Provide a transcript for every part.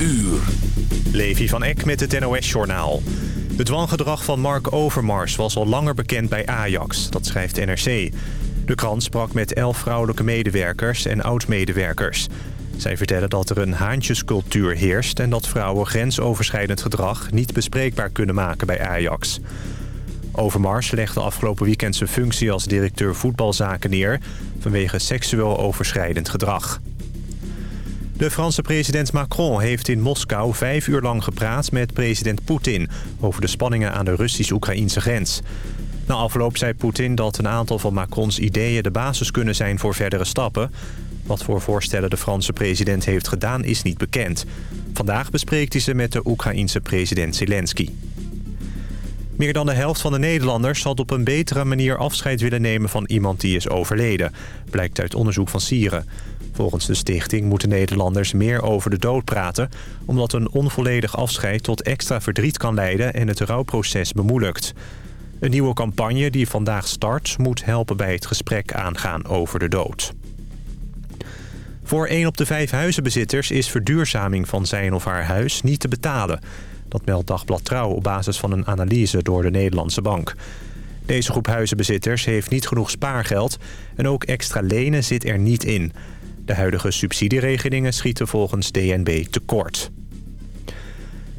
uur. Levi van Eck met het NOS-journaal. Het dwanggedrag van Mark Overmars was al langer bekend bij Ajax. Dat schrijft NRC. De krant sprak met elf vrouwelijke medewerkers en oud-medewerkers. Zij vertellen dat er een haantjescultuur heerst... en dat vrouwen grensoverschrijdend gedrag niet bespreekbaar kunnen maken bij Ajax. Overmars legde afgelopen weekend zijn functie als directeur voetbalzaken neer... vanwege seksueel overschrijdend gedrag. De Franse president Macron heeft in Moskou vijf uur lang gepraat met president Poetin... over de spanningen aan de Russisch-Oekraïnse grens. Na afloop zei Poetin dat een aantal van Macrons ideeën de basis kunnen zijn voor verdere stappen. Wat voor voorstellen de Franse president heeft gedaan is niet bekend. Vandaag bespreekt hij ze met de Oekraïense president Zelensky. Meer dan de helft van de Nederlanders zal op een betere manier afscheid willen nemen van iemand die is overleden. Blijkt uit onderzoek van Sieren. Volgens de stichting moeten Nederlanders meer over de dood praten... omdat een onvolledig afscheid tot extra verdriet kan leiden en het rouwproces bemoeilijkt. Een nieuwe campagne die vandaag start moet helpen bij het gesprek aangaan over de dood. Voor 1 op de 5 huizenbezitters is verduurzaming van zijn of haar huis niet te betalen. Dat meldt Dagblad Trouw op basis van een analyse door de Nederlandse Bank. Deze groep huizenbezitters heeft niet genoeg spaargeld en ook extra lenen zit er niet in. De huidige subsidieregelingen schieten volgens DNB tekort.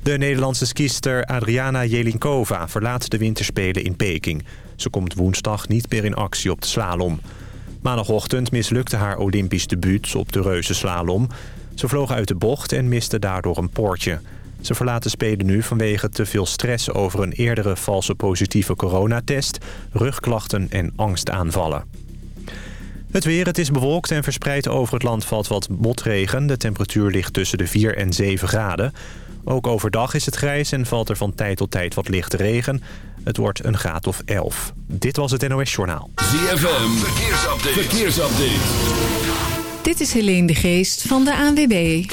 De Nederlandse skister Adriana Jelinkova verlaat de winterspelen in Peking. Ze komt woensdag niet meer in actie op de slalom. Maandagochtend mislukte haar Olympisch debuut op de reuzenslalom. Ze vloog uit de bocht en miste daardoor een poortje. Ze verlaat de Spelen nu vanwege te veel stress over een eerdere valse positieve coronatest, rugklachten en angstaanvallen. Het weer, het is bewolkt en verspreid over het land valt wat motregen. De temperatuur ligt tussen de 4 en 7 graden. Ook overdag is het grijs en valt er van tijd tot tijd wat lichte regen. Het wordt een graad of 11. Dit was het NOS Journaal. ZFM, verkeersupdate. verkeersupdate. Dit is Helene de Geest van de ANWB.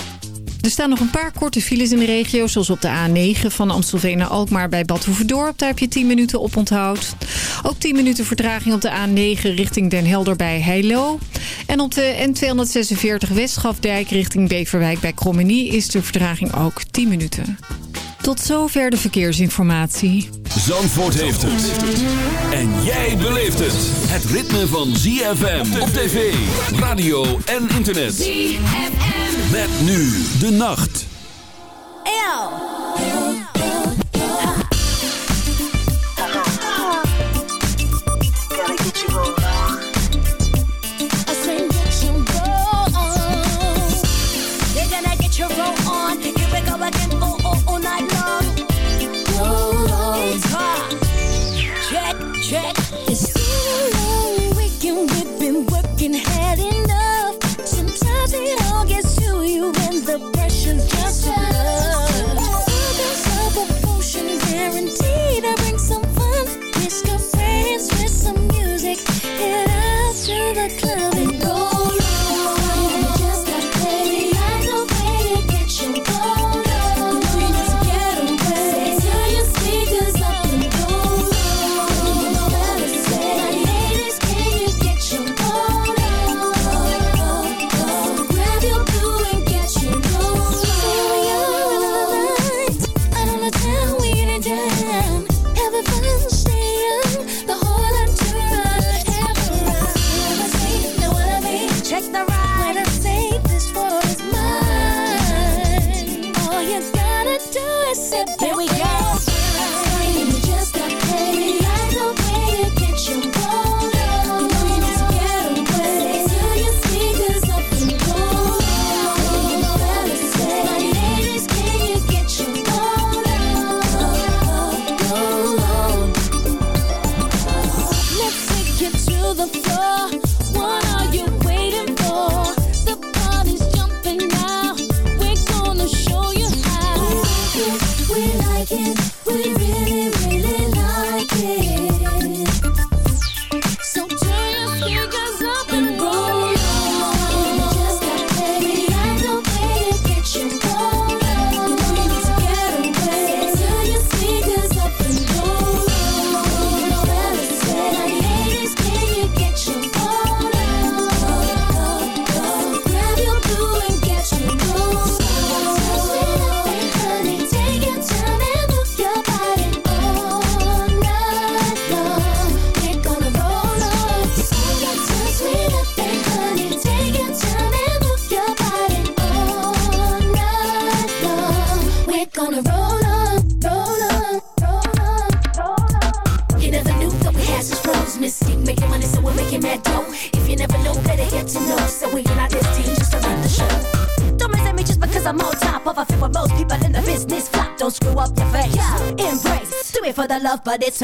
Er staan nog een paar korte files in de regio, zoals op de A9 van Amstelveen naar Alkmaar bij Bad Hoeverdorp. Daar heb je 10 minuten op onthoud. Ook 10 minuten vertraging op de A9 richting Den Helder bij Heilo. En op de N246 Westschafdijk richting Beverwijk bij Krommenie is de vertraging ook 10 minuten. Tot zover de verkeersinformatie. Zandvoort heeft het. En jij beleeft het. Het ritme van ZFM op tv, radio en internet. ZFM. Met nu de nacht.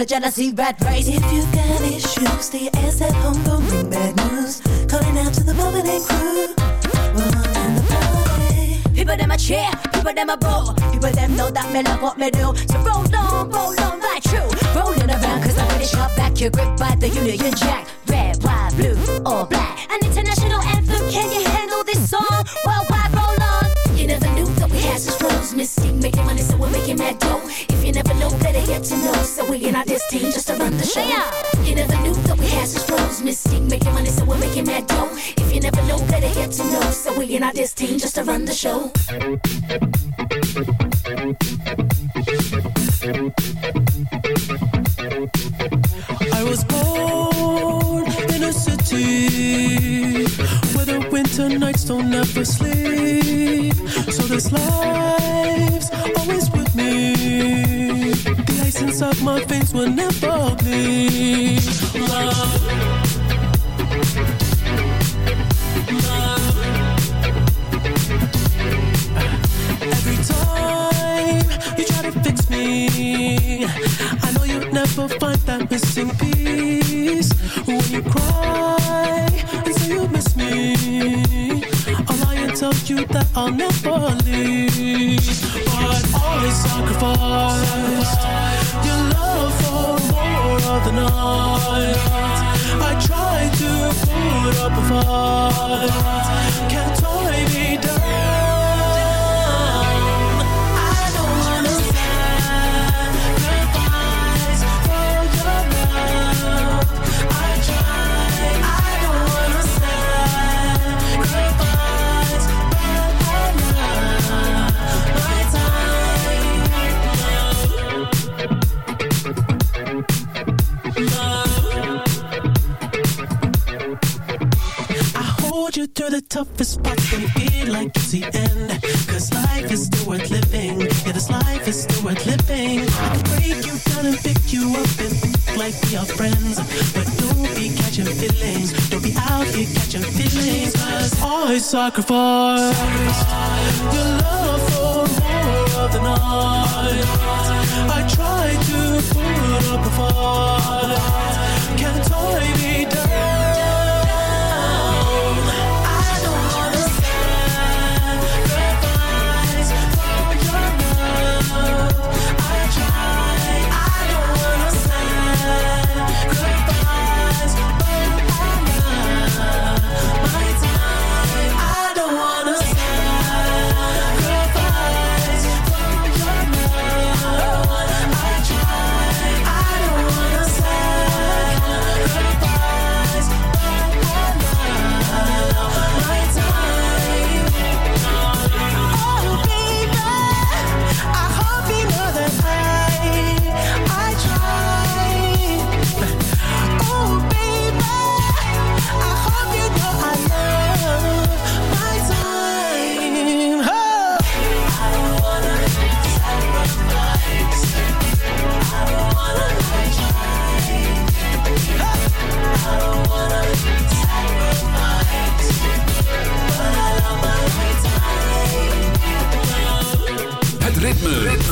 A jealousy rat race. If you got issues, stay your ass at home, don't bring bad news. Calling out to the moment and crew. We're in the party. People them a cheer, people them a boo. People them know that me love what me do. So roll on, roll on, right true. Rolling around cause I'm ready sharp back. You're gripped by the Union Jack. Red, white, blue, or black. An international anthem, can you handle this song? Worldwide, roll on. You never knew that we had such flows. Mystic, making money, know, better get to know. So we in our this team just to run the show. Yeah. You never knew that we had such flows. Mystic, making money, so we're making mad dough. If you never know, better get to know. So we in our this team just to run the show. I was born in a city where the winter nights don't ever sleep. So this life's always with me. Ice inside my face will never bleed. Every time you try to fix me, I know you'll never find that missing piece. When you cry and say you miss me, I'll lie and tell you that I'll never leave. But always sacrifice your love for more of the night. I try to put up a fight, can't tie me down. Toughest parts you feel like it's the end. Cause life is still worth living. Yeah, this life is still worth living. I can break you down and pick you up and act like we are friends. But don't be catching feelings. Don't be out here catching feelings. Cause I sacrifice your love for more of the night. I try to put up a fight. Can't tie down.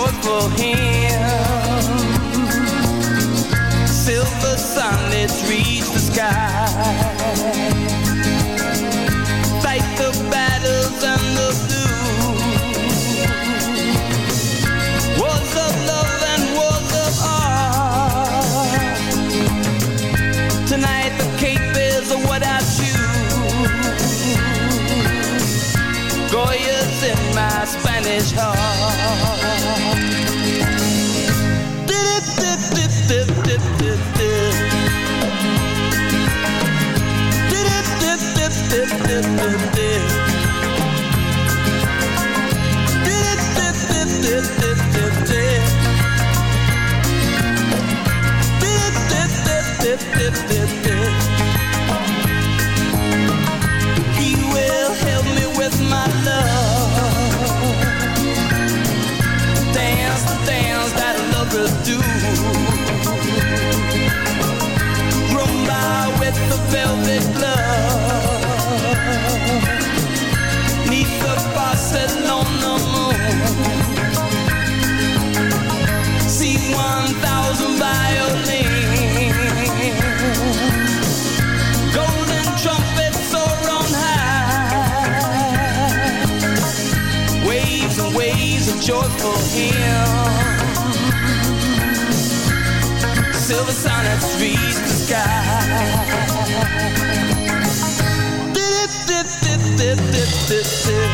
Of joyful hymns. Silver sunlets reach the sky. Fight the battles and the blues. Wars of love and wars of. Tonight the cape is what I choose. Goya's in my Spanish heart. Velvet. Neath the Barcelona moon. See one thousand violins. Golden trumpets on high. Waves and waves of joyful hymns. Silver sonnets reach the sky. Mississippi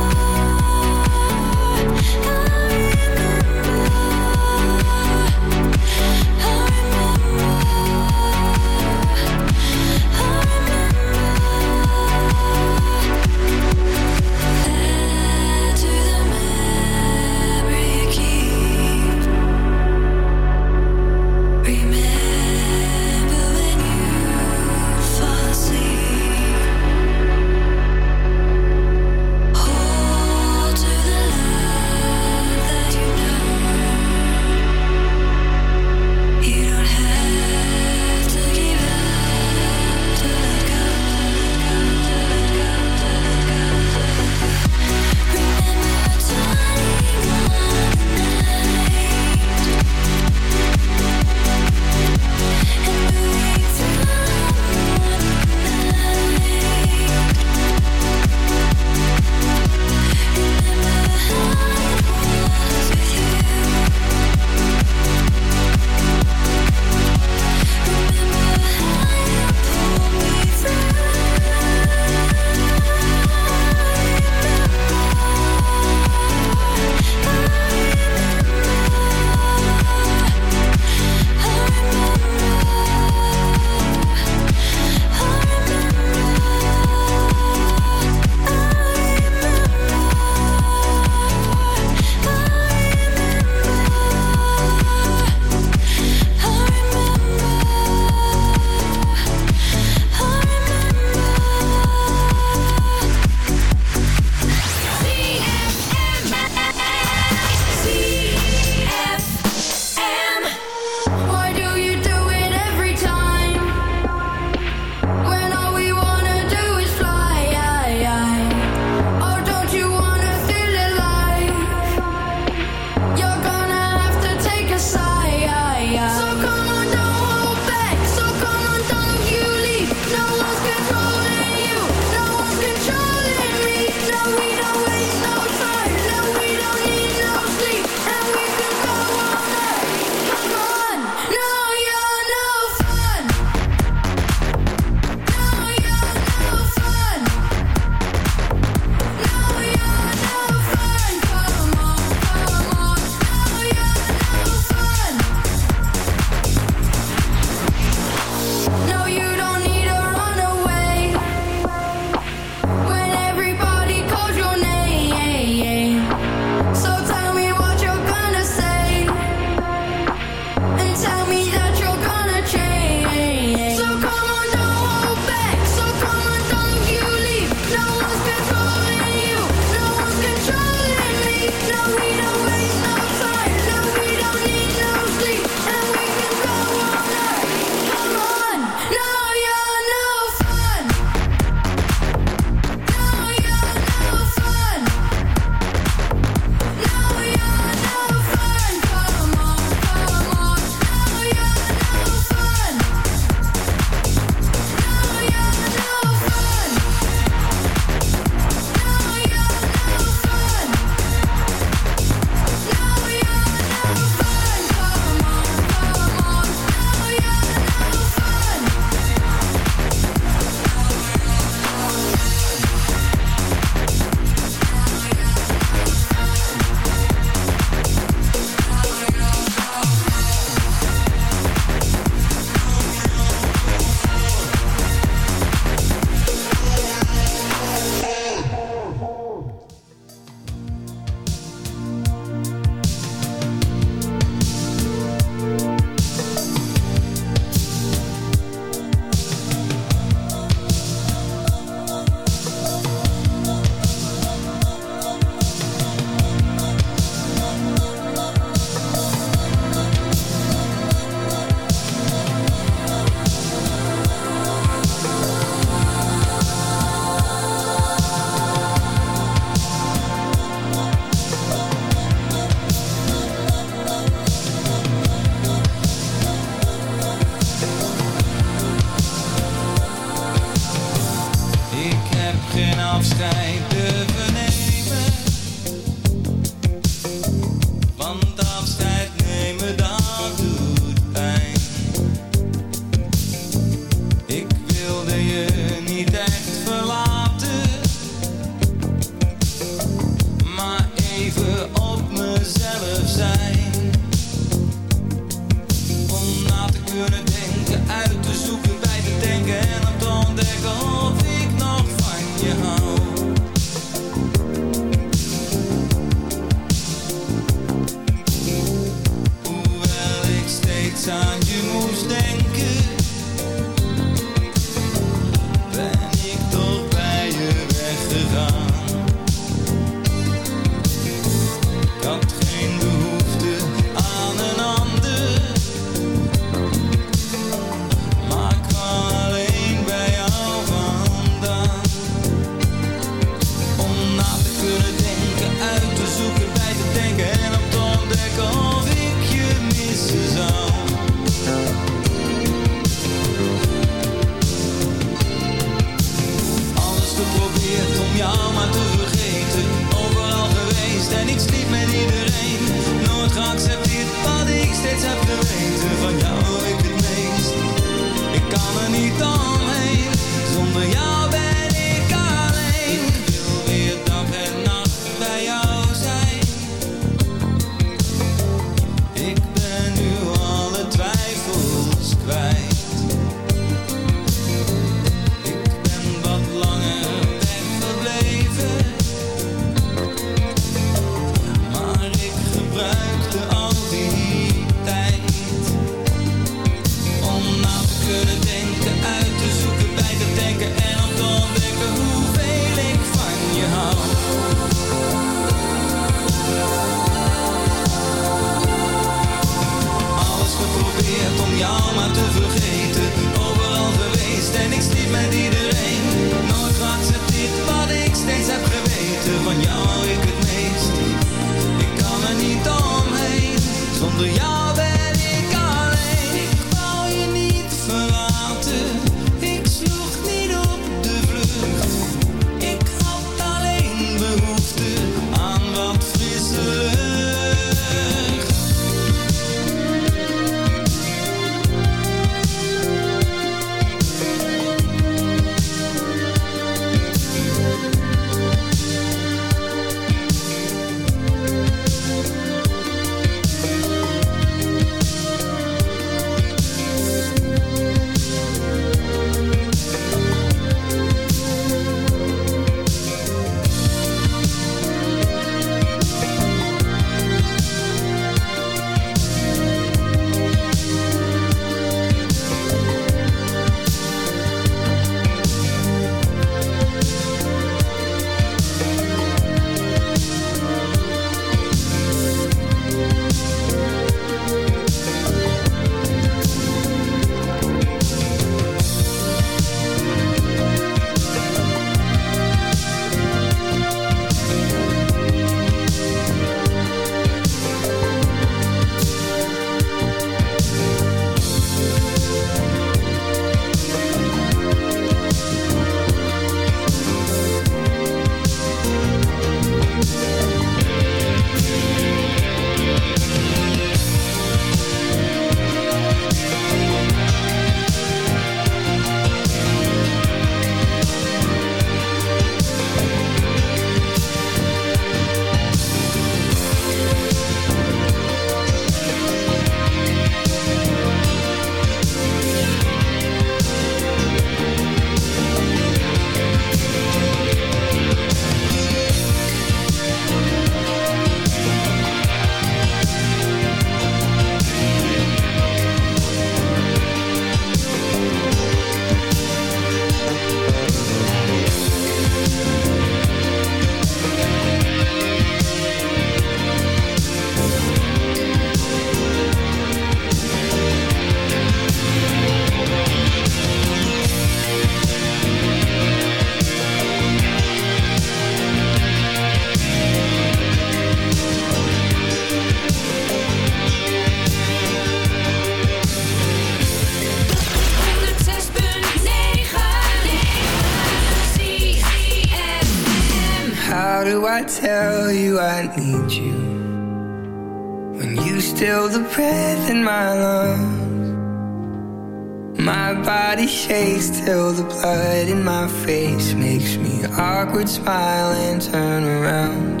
blood in my face makes me awkward smile and turn around.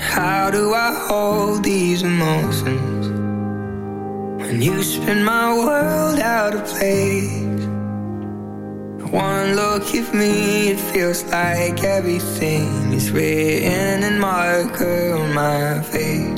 How do I hold these emotions when you spin my world out of place? One look at me, it feels like everything is written in marker on my face.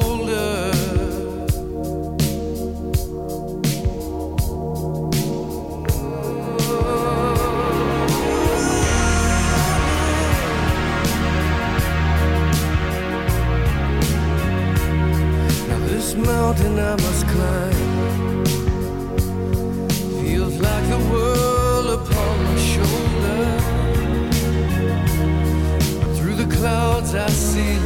mountain I must climb. Feels like the world upon my shoulder. Through the clouds I see.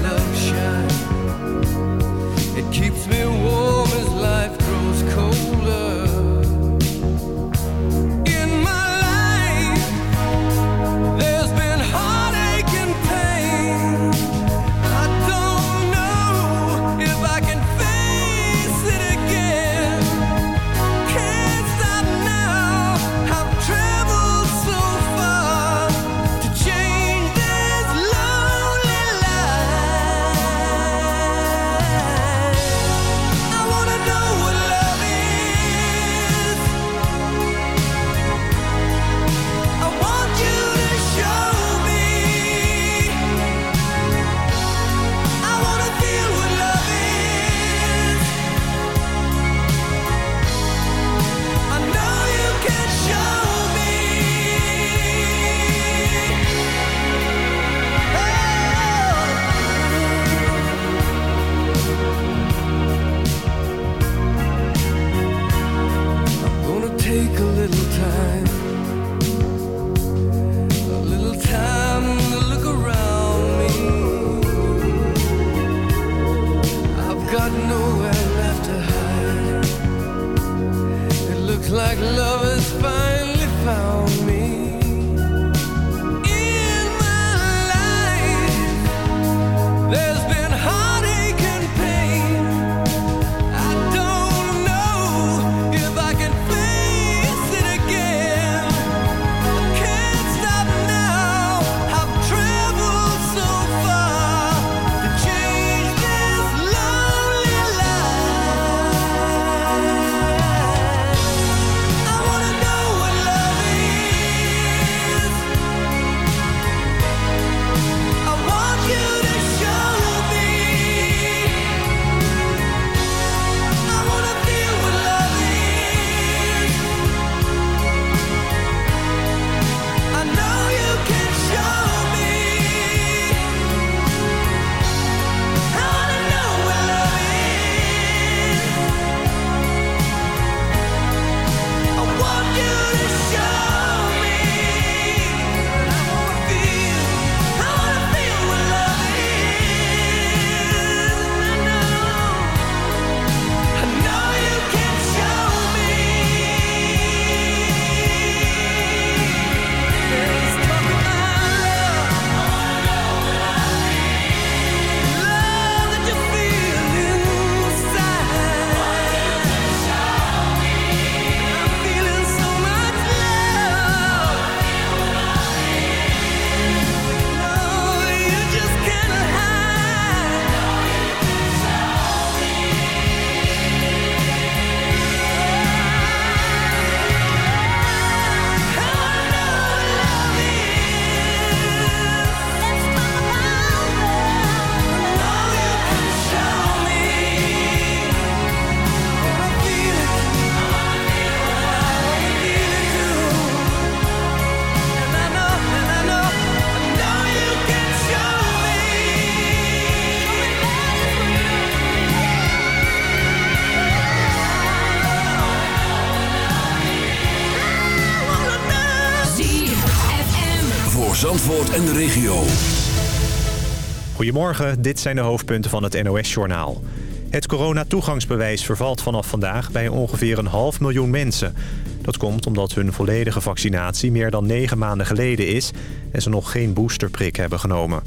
Goedemorgen, dit zijn de hoofdpunten van het NOS-journaal. Het coronatoegangsbewijs vervalt vanaf vandaag bij ongeveer een half miljoen mensen. Dat komt omdat hun volledige vaccinatie meer dan negen maanden geleden is... en ze nog geen boosterprik hebben genomen.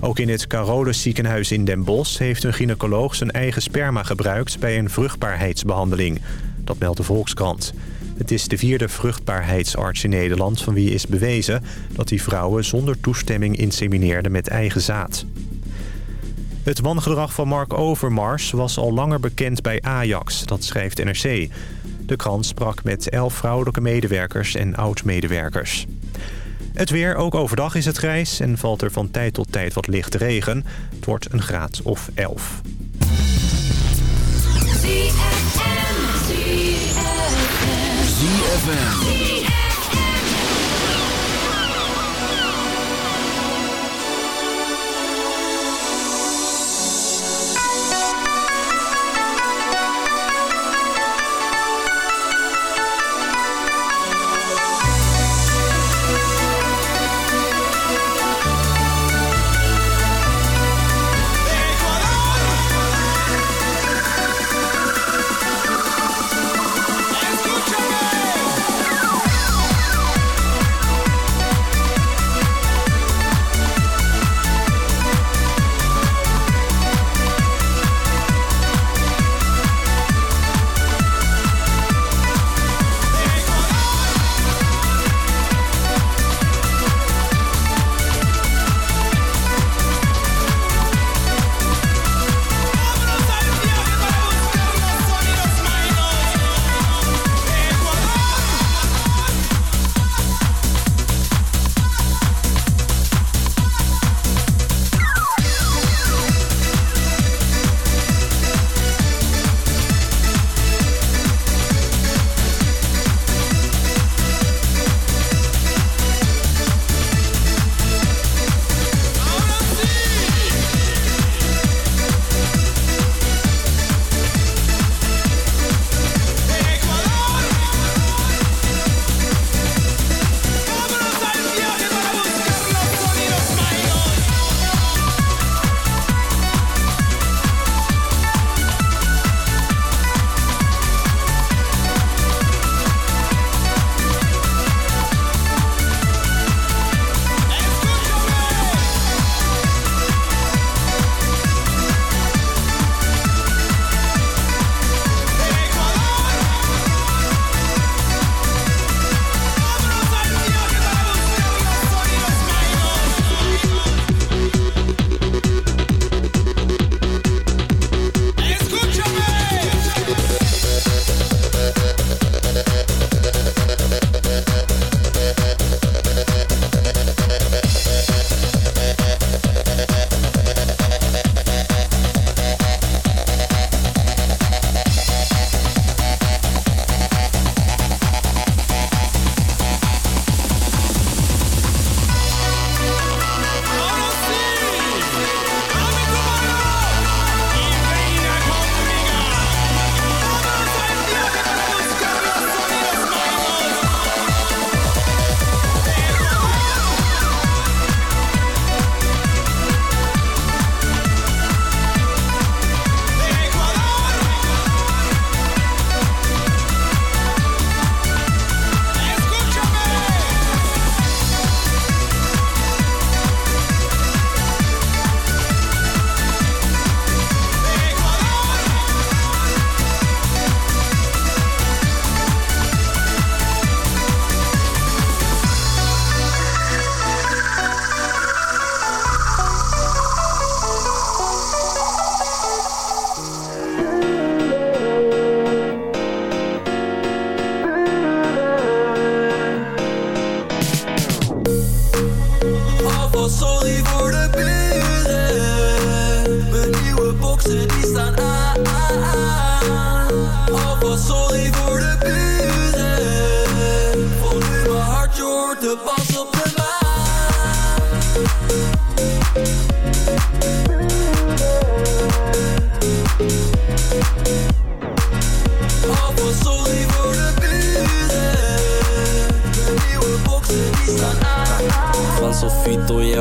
Ook in het Carolus ziekenhuis in Den Bosch heeft een gynaecoloog zijn eigen sperma gebruikt bij een vruchtbaarheidsbehandeling. Dat meldt de Volkskrant. Het is de vierde vruchtbaarheidsarts in Nederland van wie is bewezen... dat die vrouwen zonder toestemming insemineerden met eigen zaad. Het wangedrag van Mark Overmars was al langer bekend bij Ajax, dat schrijft NRC. De krant sprak met elf vrouwelijke medewerkers en oud-medewerkers. Het weer, ook overdag is het grijs en valt er van tijd tot tijd wat lichte regen. Het wordt een graad of 11. ZFM.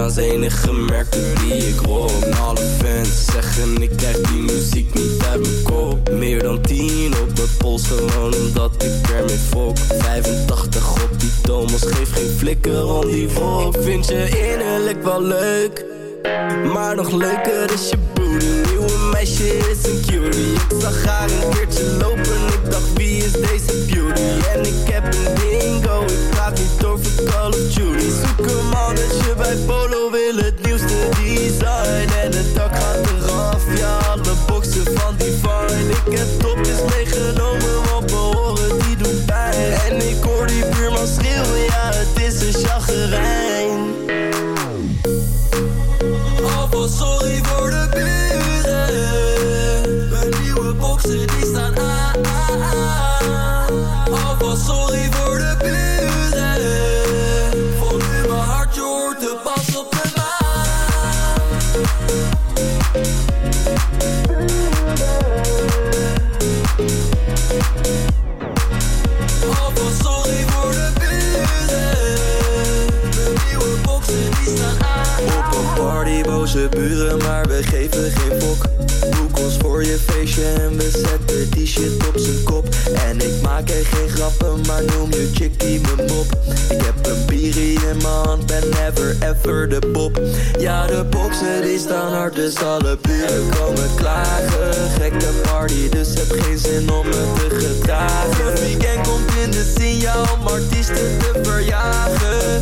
Italiaans enige merken die ik rock Alle fans zeggen ik krijg die muziek niet uit mijn kop. Meer dan 10 op mijn pols gewoon omdat ik ermee fok. 85 op die Thomas, geef geen flikker om die volk Vind je innerlijk wel leuk maar nog leuker is je booty Nieuwe meisje is een cutie. Ik zag haar een keertje lopen Ik dacht wie is deze beauty? En ik heb een dingo de pop. Ja, de boxen die staan hard, dus alle buren komen klagen. Gekke party, dus heb geen zin om me te gedragen. Het weekend komt in de signaal om artiesten te verjagen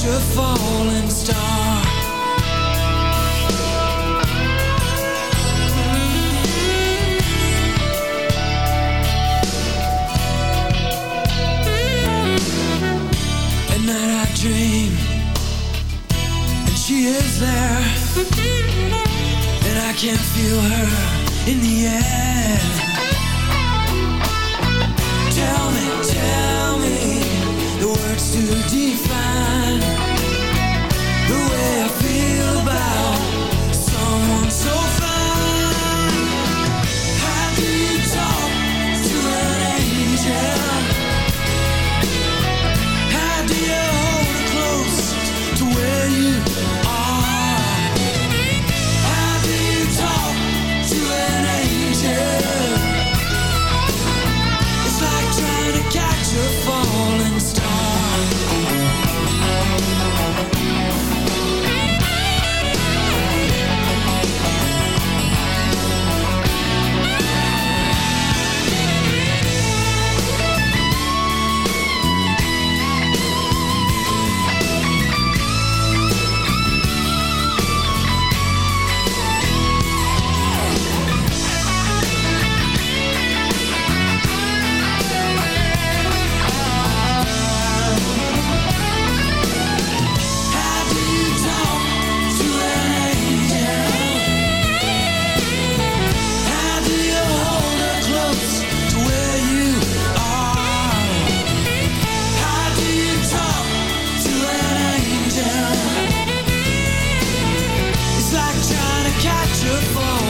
Catch a falling star. Should fall.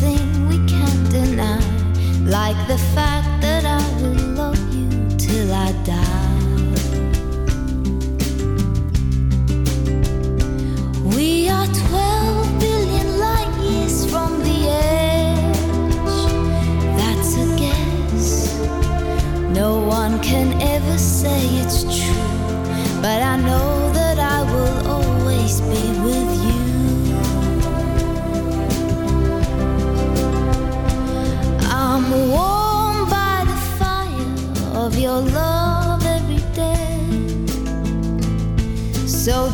Thing we can't deny, like the fact that I will love you till I die. We are 12 billion light years from the edge. That's a guess. No one can ever say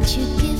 that you give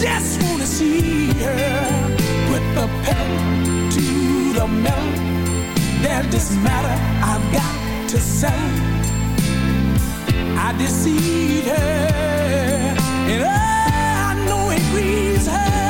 just wanna see her. Put the pedal to the metal There's this matter I've got to say. I deceived her, and oh, I know it grieves her.